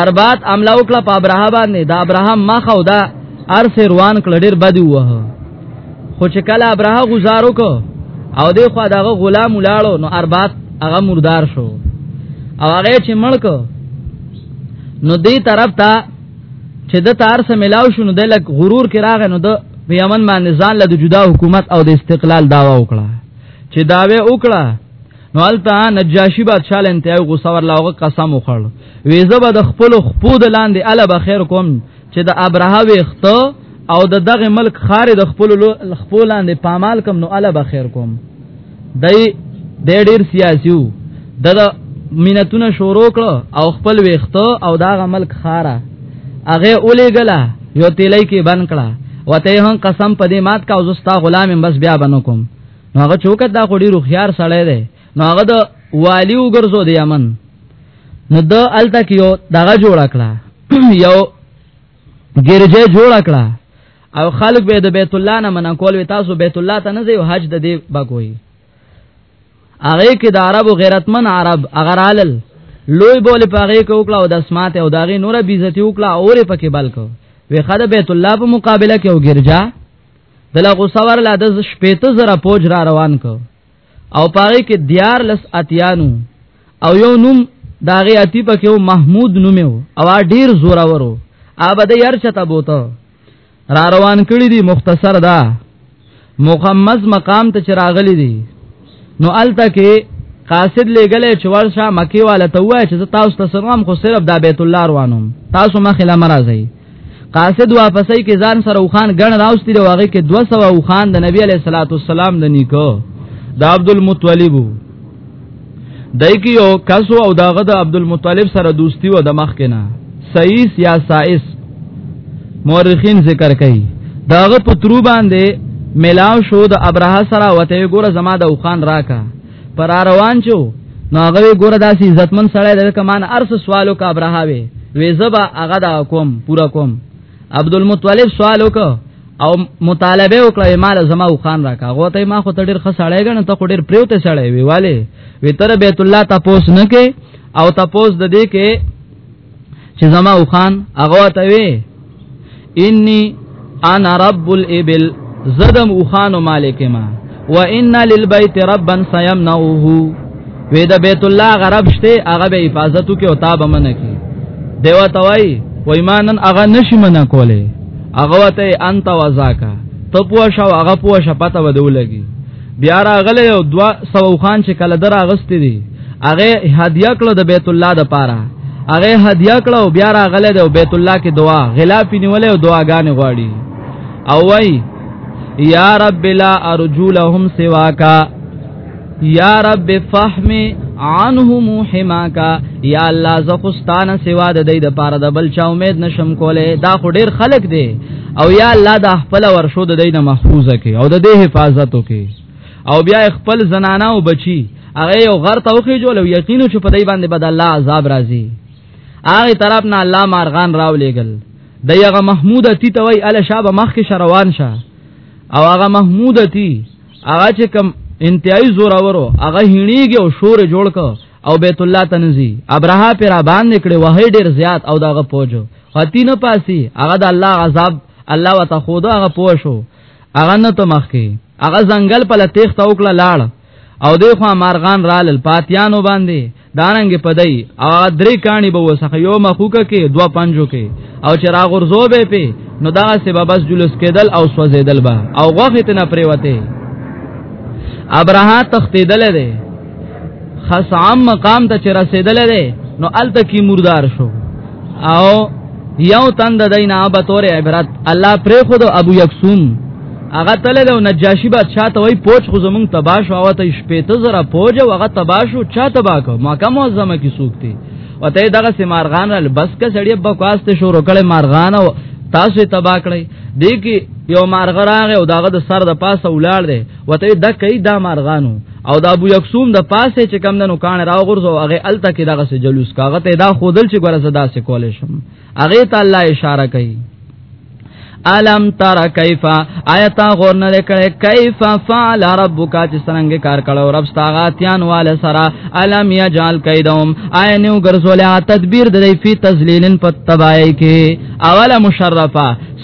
اربات عمله وکړه په ابراهام باندې دا ابراهام ما خو دا ارث روان کړ ډیر بد وه خو چې کله ابراهام گزار وکړ او دی خو داغه غلام ولاړو نو اربات هغه مردار شو او هغه چې ملک نو دې طرف ته چې د تار سره ملاو شونه د لک غرور کې راغ نو د په یمن باندې ځان له جدا حکومت او د استقلال داوا وکړه چې داوی وکړه نو التا نجاشی بادشاہ لنته او غوسه ورلاغه قسم وخړ وی زبا د خپل خپو د لاندې الا بخیر کوم چې د ابراه وخت او د دغه ملک خار د خپل خپل لاندې پامال کوم نو الا بخیر کوم دای د ډیر سیاسیو د مینتونه شروع کړ او خپل وخت او دغه ملک خاره هغه اولې غلا یو تیلای کې بن کړه وته هم قسم په دې مات کا او زستا غلام بس بیا بنو کوم نو هغه چوکت دا خو ډیرو خيار سړی دی نو هغه د والی وګرځو د یمن نو د الته کې یو دغه جوړ کړه یو ګرځه جوړ کړه او خلق به د بیت الله نه منع کول وی تاسو بیت الله ته نه ځي او حج د دې بګوي هغه کې د عربو غیرتمن عرب اغرالل لوی بول پاغه کو کړه او د اسمات او داغه نور بیزتی وکړه اورې پکې بل کو وی خد بیت الله په مقابله کې او ګرځا دلا غوسور لا د شپېته زره پوج را روان کو او پاره کې دیار لس اتیانو او یو نوم داغه اتی پکې محمود نوم او ډیر زورورو آبد یار چته بوته را روان کړی دی مختصر دا مخمس مقام ته چراغلی دی نو الته کې قاصد لګلې چې ورشه مکی والا ته وای چې تاسو ته سلام خو صرف د بیت الله روانم تاسو مخه لا مرزي قاصد واپسې کې ځان سره وخان غن راوستي دی واغې کې 200 وخان د نبی عليه الصلاه والسلام د نیکو د عبد المطلب دای کې یو کس او داغه د عبد المطلب سره دوستی و د مخ کې نه سایس یا سایس مورخین ذکر کوي داغه پترو باندې ملاو شو د ابراه سره وته ګوره زما د اوخان راکا پر روان چو نو هغه ګوره داسې عزتمن سره د کمان ارس سوالو کا ابراه وي وې زبا هغه دا کوم پورا کوم عبد المطلب سوال وک او مطالبه وکړه مال زما او خان راکا غو ته ما خو تډیر خسړې غن ته خو ډیر پریوته سړې ویواله وی تر بیت الله تاسو نه کې او تاسو د دې کې چې زما او خان هغه ته وي انی انا رب الابل زدم او خان مالک ما وان للبيت ربا سيمنعه وې د بیت الله غرب شته هغه به حفاظتو کې او تاب منه کی دیو توای و ایمانن هغه نشي منه کوله هغه ته انت وزاکا ته پوښه هغه پوښه پته ودولګي بیا راغله یو دوا سو خان چې کله دراغستې دي هغه هدیه کړو د بیت الله د پاره هغه هدیه کړو بیا راغله د بیت الله کې دعا غلاف نیولې او دعاګانې غواړي او وای یا رب لا ارجو لهم سواکا یا رب فهمي عنهم حماکا یا الله زخستانه سوا د دې د پاره د بل چا امید نشم کوله دا خو ډیر خلق دی او یا الله د خپل ورشو د دینه محفوظه کې او د دې حفاظت وکي او بیا خپل زنانه او بچي هغه یو غر ته وخی جوړ او یقینو چې په دې باندې بد الله عذاب راځي هغه طرف نه الله مارغان راو لېګل د یغه محمود تی ته وای ال شابه مخ کې شروان شه او هغه محمود تی هغه چې کم انتهایی زور اورو هغه هینیږي او شور جوړ کو او بیت الله تنزی ابرها پر باندې کړي وه ډیر زیات او دغه پوجو هتی نه پاسی هغه د الله عذاب الله وت خود هغه پوښو هغه نه ته مخ کی هغه ځنګل په لتیخ تا وکړه لاړ او دغه مارغان رال پاتیانو باندې دارنګ پدای او درې کانی به وسخه یو مخوکه کې دوا پنجو کې او چراغ ورزو به په نو دا سبب بس جلوس کېدل او سوځېدل به او غوخه ته نه پریوته ابراه تختیدل دی خاص عام مقام ته چې رسیدل دی نو الته کې مردار شو او یو تند دین اب تور عبرت الله پر خود ابو یکسوم هغه تل د نجاشی بادشاہ ته وای پوج خو زمون تباش او ته شپې ته زره پوج او هغه تباشو چا تبا کو ماکه معظمه کی سوکتی وته دغه سیمارغان ال بس کا سړی بکواس ته شروع کړي مارغان او تاسو تبا کړی دی کی یو مارغ راغه او داغه د سر د پاسه ولاړ دی وته دکې دا مارغانو او دا ابو یکسوم د پاسه چې کم دنو کان راو غرزو هغه الته کې دغه سه جلوس کاغه ته دا خودل چې ګره زدا سه کول شم هغه ته الله اشاره کوي الم تر کیفا آیت غور نه کړه کیفا فعل ربک چې څنګه کار کړو رب ستاغاتیان وال سرا الم یجال کیدهم آی نو ګرځول تدبیر د فی تذلیلن پتبای کې اوله مشرفه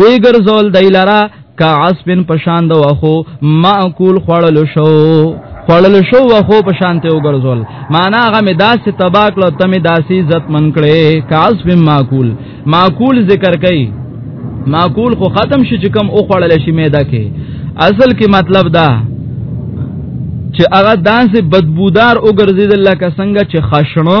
وی ګرځول دای لرا کا عصبن پشان د واخو معقول خړل شو خړل شو واخو پشان ته وګرځول معنا هغه می داس تباک لو تم داسی عزت من کړي کا عصبن معقول معقول ذکر کئ معقول خو ختم شي چې کم او خړل شي میدا کې اصل کې مطلب دا چې هغه داسې بدبودار وګرځیدل لکه څنګه چې خشنو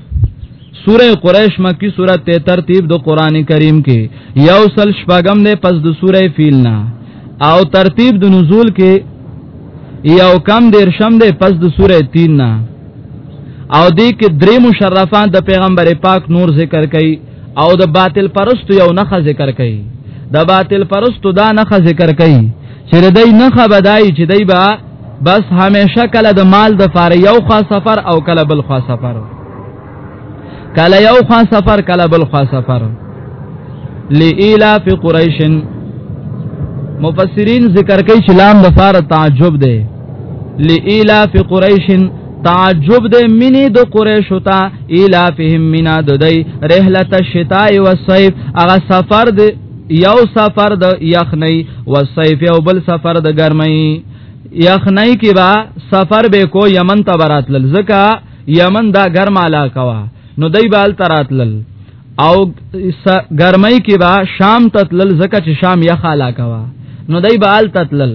سوره قریش مکی سوره ته ترتیب د قران کریم کې یو سل شپږم نه پس د سوره فیل نه او ترتیب د نزول کې یو کم دیر شم ده پس د سوره 3 نه او دې کې درې مشرفان د پیغمبر پاک نور ذکر کړي او د باطل پرست یو نخ ذکر کړي د باطل پرست دا نخ ذکر کړي چې دای نخ بدای چې دای با بس همیشه کله د مال د فار یو خوا سفر او کله بل خوا سفر کله یو خوا سفر کله بل خوا سفر لإلاف قريش مفسرین ذکر کوي چې لام د فار تعجب دی لإلاف قريش تعجب د منی د قریش ته الافهم مینا د دی رحلت الشتاء والصيف هغه سفر د یو سفر د یخنی و صیف او بل سفر د ګرمۍ یخنی کې با سفر به کو یمن ته براتل زکه یمن دا ګرم علاقه وا نو دای بال تراتل او ګرمۍ کې با شام ته تل زکه چې شام یخ علاقه وا نو دای بال تل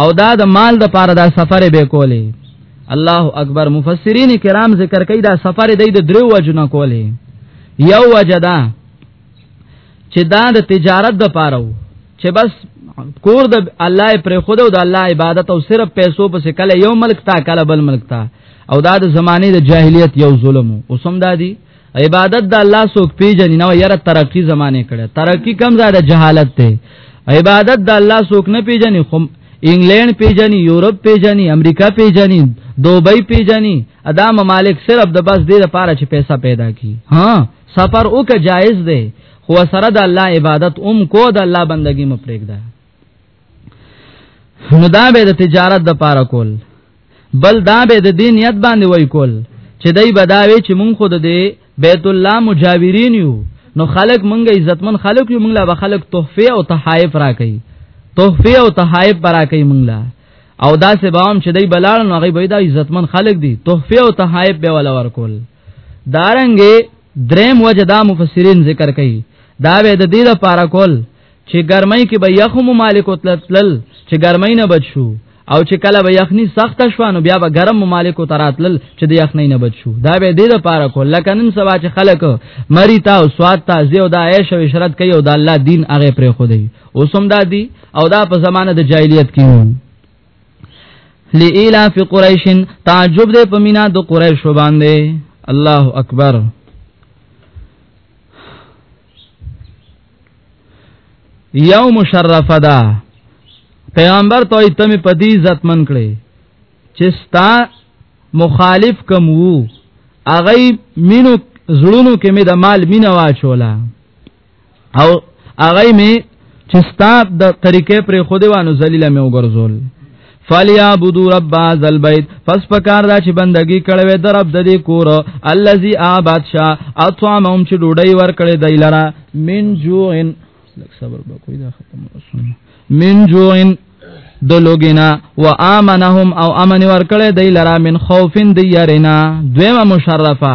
او دا د مال د پاره دا سفر به کولې الله اکبر مفسرین کرام ذکر کوي دا سفر د دریو وجنه کولې یو وجدا چې دا د تجارت د پاره وو چې بس کور د الله پر خود او د الله عبادت او صرف پیسو په شکل یو ملک تا کله بل ملک تا او دا د زمانه د جاهلیت یو ظلم او سم دادی عبادت د الله سو پیجن نو یره ترقی زمانه کړه ترقی کم زیاده جهالت ته عبادت د الله سو نه پیجن خو انګلند پیجنی یورپ پیجنی امریکا پیجنی دوبۍ پیجنی ادا ممالک صرف د بس دې لپاره چې پیسې پیدا کی ها سفر او که جایز دی خو سره د الله عبادت اوم کو د الله بندگی م پرېږده نو دا به د تجارت د پاره کول بل دا به د دین یت باندې وای کول چې دای بداوي چې مونږ خود دې بیت الله مجاورین یو نو خلق مونږه عزتمن خلق یو مونږ لا به خلق تحفه او تحائف را کوي تحفه او تحائف برا کوي مونږ لا او دا سباوم چې دای بلال نو غي بيدا عزتمن خلق دي تحفه او تحائف به ولا ورکول دارنګ دریم وجه دا مفسرین ذکر کوي دا به د دې لپاره کول چې ګرمۍ کې به یخو ممالک تلل چې ګرمۍ نه بچ شو او چې کله به یخنی سخت شوانو بیا به ګرم ممالک تراتل چې د یخنی نه بچ شو دا به دې لپاره کول لکه نن سبا چې خلک مری تا او سواد تا زیو دا عیش او عشرت کوي او د الله دین هغه پرې خو دی اوسم دا دی او دا په زمانه د جاهلیت کې لئیلا فی قریشن تعجب دې په مینا د قریش باندې الله اکبر یو مشرف ده پیغمبر ته ایتم په دې عزت من کړي چې ستا مخالف کم وو اغه مينو زړونو کې مې د مال مینه واچولا او هغه می چې ستا د طریقې پر خو دی وانه ذلیل مې وګرځول فلیعبدوا رب هذا البيت پس پکار دا چې بندگی کړي وي د رب د دې کور الذي آباد شا اطعمهم چې ډوډۍ ور کړي دی لرا من جوعن لک صبر به کوئی دا ختم رسول من جوعن د لوګینا و امنهم او امن ور کړي دی لرا من خوفن دی یرینا دویمه مشرفه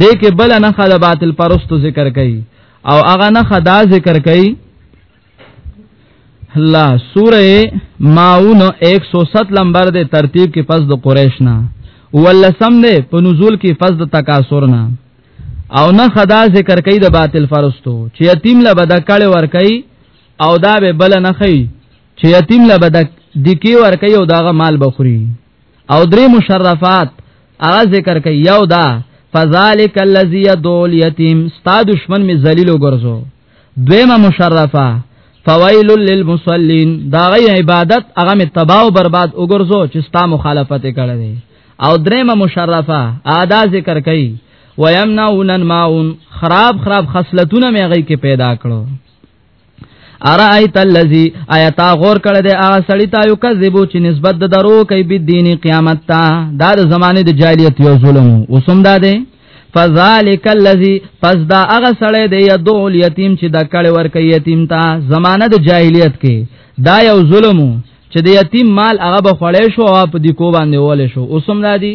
دې کې بل نه خد باطل پرستو ذکر کوي او هغه نه خدا ذکر کوي الله سوره ماون 107 نمبر دې ترتیب کې پس د قریش نه ولسم دې په نزول کې پس د تکاسر نه او نه خدا ذکر کوي د باطل فرستو چې یتیم له بد کړي ور کوي او دا به بل نه خي چې یتیم له بد دکی ور کوي او داغه مال بخوري او درې مشرفات هغه ذکر کوي یو دا فذالک الذی یدول یتیم ستا دشمن می ذلیل وګرځو دویمه مشرفه فویل للمصلین دا غی عبادت هغه می تباہ او برباد وګرځو چې ستا مخالفت کړي او دریمه مشرفه ادا ذکر کوي ويمنعون الماعون خراب خراب خصلتونه مې غي کې پیدا کړو ارایت الذی ایتا غور کړه د هغه سړی ته یو کذبو چې نسبت د درو کوي به دین قیامت ته دا د زمانه د جاهلیت یو ظلم وسم دا دی فذالک الذی پس دا هغه سړی دی یدو الیتیم چې د کړه ور کوي یتیم ته زمانه د جاهلیت کې دا یو ظلم چې د یتیم مال هغه به خړې شو او په دې کو باندې ولې شو وسم دا دی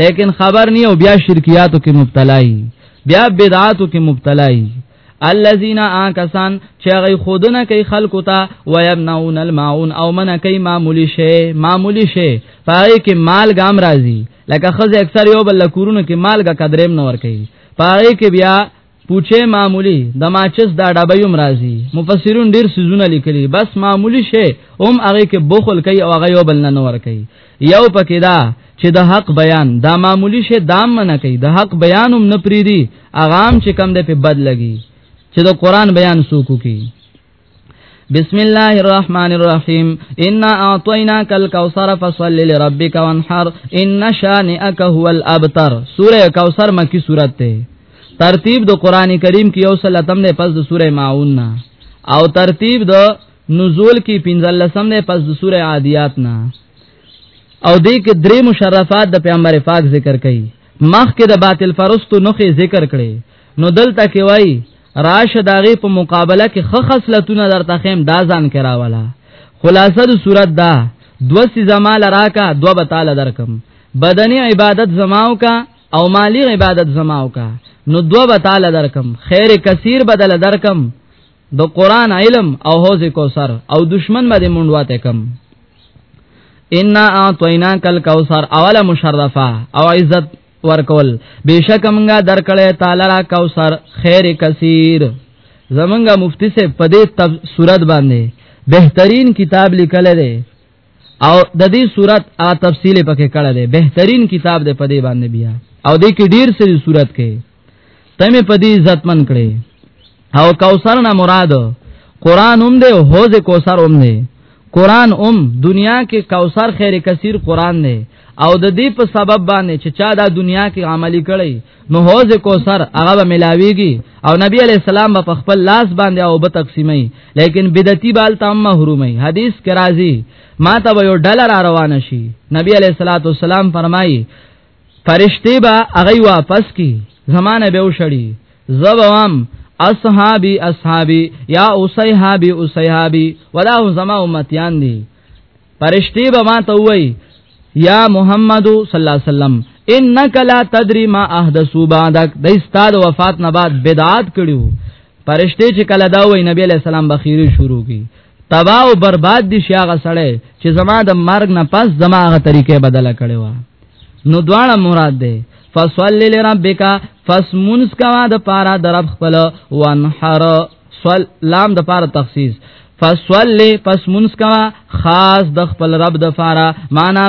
لیکن خبر نه او بیا شرکیاتو کې مبتلا وي بیا بدعاتو کې مبتلا وي الذين آکسان چې هغه خودنه کوي خلکو ته ويمنعون الماعون او منع کوي معمولی شی معمولی شی پای کې مال ګام راځي لکه خزه اکثر یو بل کورونه کې مالګه قدرېم نور کوي پای کې بیا پوچه معمولی د ماچس دا ډبې هم راځي مفسرون ډیر سيزونه لیکلي بس معمولی شی هم هغه کې بخل کوي او هغه یو بل نه نور کوي یو پکې دا چې د حق بیان دا معمولی شی دام نه کوي د حق بیان هم نه پریدي اغام چې کم ده په بد لګي چې د قران بیان سوکو کوي بسم الله الرحمن الرحيم ان اعطيناك الكوثر فصل لربك وانحر ان شانئك هو الابتر سوره کوثر مکی سورته ته ترتیب د قران کریم کې یو سل تم نه پس د سوره ماعون نه او ترتیب د نزول کې پنځل سم نه پس د سوره عادیات نه او دې کې درې مشرفات د پیغمبر پاک ذکر کړي مخ کې د باطل فرستو نخې ذکر کړي نو دلته کې وای راشه داغه په مقابله کې خ خصلتونه درته خیم دا ځان کرا والا خلاصه د صورت دا دو سی زما لراکا دو بتاله درکم بدنی عبادت زماو کا او مالی عبادت زماو کا نو دو بتاله درکم خیر کثیر بدل درکم د قران علم او حوض کوثر او دشمن باندې مونډواته کم ان اعطینا کل کوثر اوله مشرفه او عزت ورکول بشک منګه درکړې تعالی را کوثر خیر کثیر زمنګا مفتی سے پدې تب صورت باندې بهترین کتاب لیکل دی او د دې صورت ا تفصیل پکې کړه دی بهترین کتاب دی پدې باندې بیا او دې کې ډیر سری صورت کې ته مې په دې عزتمن کړې او کوثر نه مراد قران هم دی او حوض کوثر هم دی قران هم دنیا کې کوثر خیر کثیر قران دی او د دې په سبب باندې چې چا دا دنیا کې عملی کړي نو حوض کوثر هغه به ملاويږي او نبی علی السلام په خپل لاس باندې او به تقسیمي لیکن بدعتي بال تام محرومي حدیث کې راځي ما ته یو ډالر روان شي نبی علی الصلاه والسلام فرمایي فرشتي با هغه واپس کی زمانه به وشړي زبوام اصحابي اصحابي یا اوسیحابي اوسیحابي ولا زما امتیان دي فرشتي به ما ته وای یا محمد صلی الله علیه وسلم انک لا تدری ما احدثو بعدک د استاد وفات نه بعد بدعات کړیو پرشته چې کله دا وای نبی علیہ السلام بخیری شروع کی تباہ او برباد دي شي هغه سړی چې زما د مرګ نه پس زما هغه طریقې بدله کړې و نو دواړه مراد ده فصل لربک فسمنس کوا د پارا درب خپل وانحر صل لام د پارا تخصیص فصلی پس منس کوا خاص د خپل رب د فارا معنا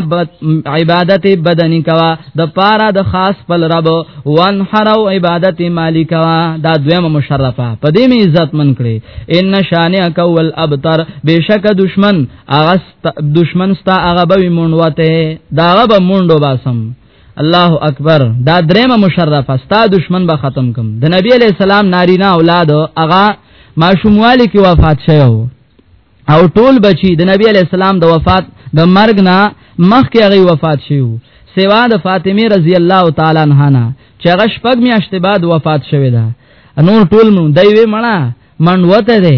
عبادت بدنی کوا د پارا د خاص خپل رب وان حرو عبادت مالی کوا دا دویمه مشرفه په دې می عزت من کړي ان شانه کول ابتر بشک دشمن اغس دشمن ستا هغه به مونډوته دا هغه به مونډو باسم الله اکبر دا درېمه مشرفه ستا دشمن به ختم کوم د نبی علی السلام نارینه اولاد هغه ماشوموالی کې وفات شوی او ټول بچی د نبی علی السلام د وفات د مرګ نه مخکې هغه وفات شیو سوا د فاطمه رضی الله تعالی عنها نه چې هغه شپږ میاشتې بعد وفات شوه دا نور ټول نو دایوي مړه منوته ده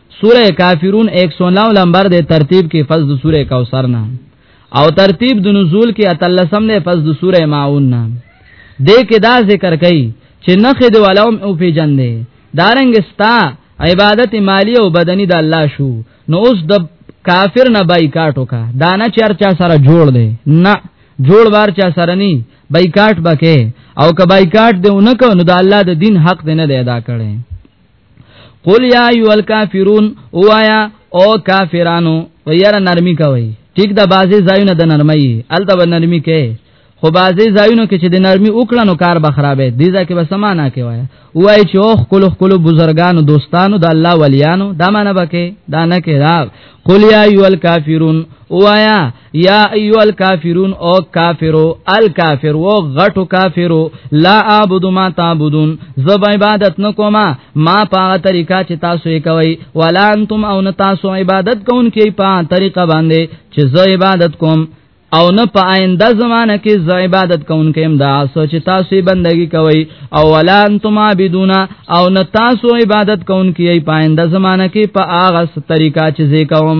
سوره کافرون 109 لمبر د ترتیب کې فز د سوره کوثر نه او ترتیب د نزول کې اتلسم نه فز د سوره ماعون نه د کې دا ذکر کوي چې نخې د ولوم او په جن دی دارنګ ستا عبادت مالی او بدنی د الله شو نو اوس د کافر نه بایکاټ وکا دانه چرچا سره جوړ دی نه جوړ بار چا سره ني بایکاټ بکې او که بایکاټ دی اونکو نو د الله د دین حق دی نه ادا کړي قل یا ایو الکافرون اوایا او کافرانو ویره نرمی کوي ټیک د بازي زایونه د نرمي الته به نرمي کې خو بازي زایونو کې چې د نرمي وکړه نو کار به خرابې دي ځکه به سمانا کې وای وای چې اوخ کلو کلو بزرګانو دوستانو د الله ولیانو دا معنی بکې دا نه کې دا قل یا ایو الکافرون اوایا یا ایو الکافرون او کافرو الکافر و غټو کافرو لا اعبد ما تعبدون زب عبادت نکوما ما پاغه طریقہ چې تاسو یې کوي ولا انتم او نه تاسو عبادت کوونکې په طریقہ باندې چې زه عبادت کوم او نه په آینده زمانہ کې ز عبادت کوونکې هم دا سوچ تاسو بندگی کوي او ولا انتم عابدون او نه تاسو عبادت کوونکې په آینده زمانہ کې په اغه طریقہ چې زه کوم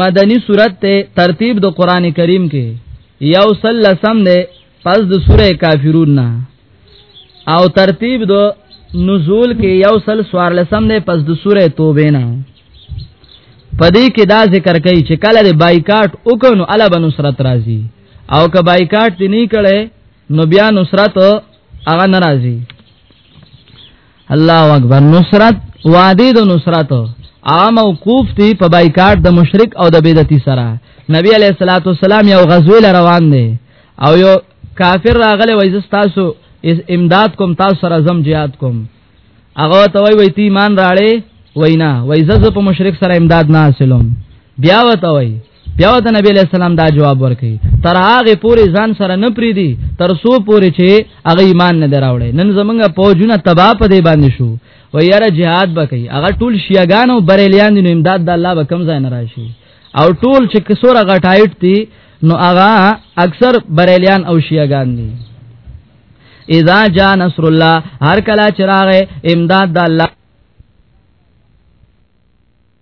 مدنی صورت ته ترتیب د قران کریم کې یو سل لسم ده پس د سوره کافرون نه او ترتیب د نزول کې یو سل سوار لسم ده پس د سوره توبه نه پدې کې دا ذکر کوي چې کله د بایکاټ وکړو الا بنصرت راځي او که بایکاټ دې نه کړي نو بیا نصرت هغه ناراضي الله اکبر نصرت وعده د نصرت عام موقوف دی په بایکاټ د مشرک او د بدعتي سره نبی علیہ الصلوۃ والسلام یو غزوه ل روان دی او یو کافر راغله وای زستاسو امداد کوم تاسو سره زم jihad کوم هغه ته وای وای تی ایمان راړې وینا وای زز په مشرک سره امداد نه حاصلوم بیا وته وای بیا د نبی له سلام دا جواب ورکړي تر هغه پورې ځان سره نه پریدي تر سو پورې چې هغه ایمان نه دراوړي نن زمونږ پوجونه تبا په دی باندې شو و یاره jihad بکې هغه ټول شیعاګان او بریلیان دي نو امداد د الله به کم ځای نه راشي او ټول چې کسوره غټایټ دي نو هغه اکثر بریلیان او شیعاګان دي اذا جاء نصر الله هر کله چراغ امداد د الله